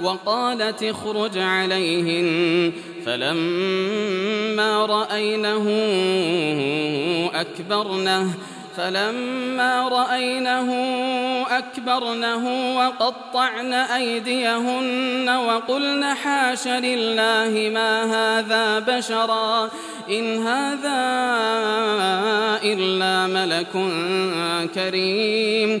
وقالت اخرج عليهن. فلما رأينه أكبرنه فلما رأينه أكبرنه وقطعن أيديهن وقلن حاش لله ما هذا بشرا إن هذا إلا ملك كريم.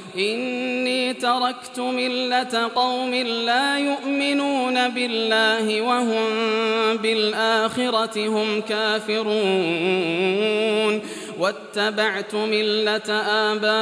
إني تركت ملة قوم لا يؤمنون بالله وهم بالآخرة هم كافرون. واتبعت ملة آبائي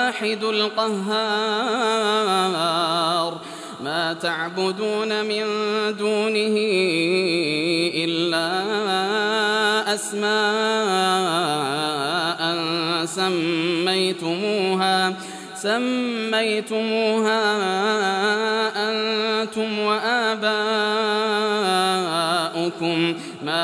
القهار. ما تعبدون من دونه إلا أسماء سميتموها سميتموها أنتم وآباؤكم. ما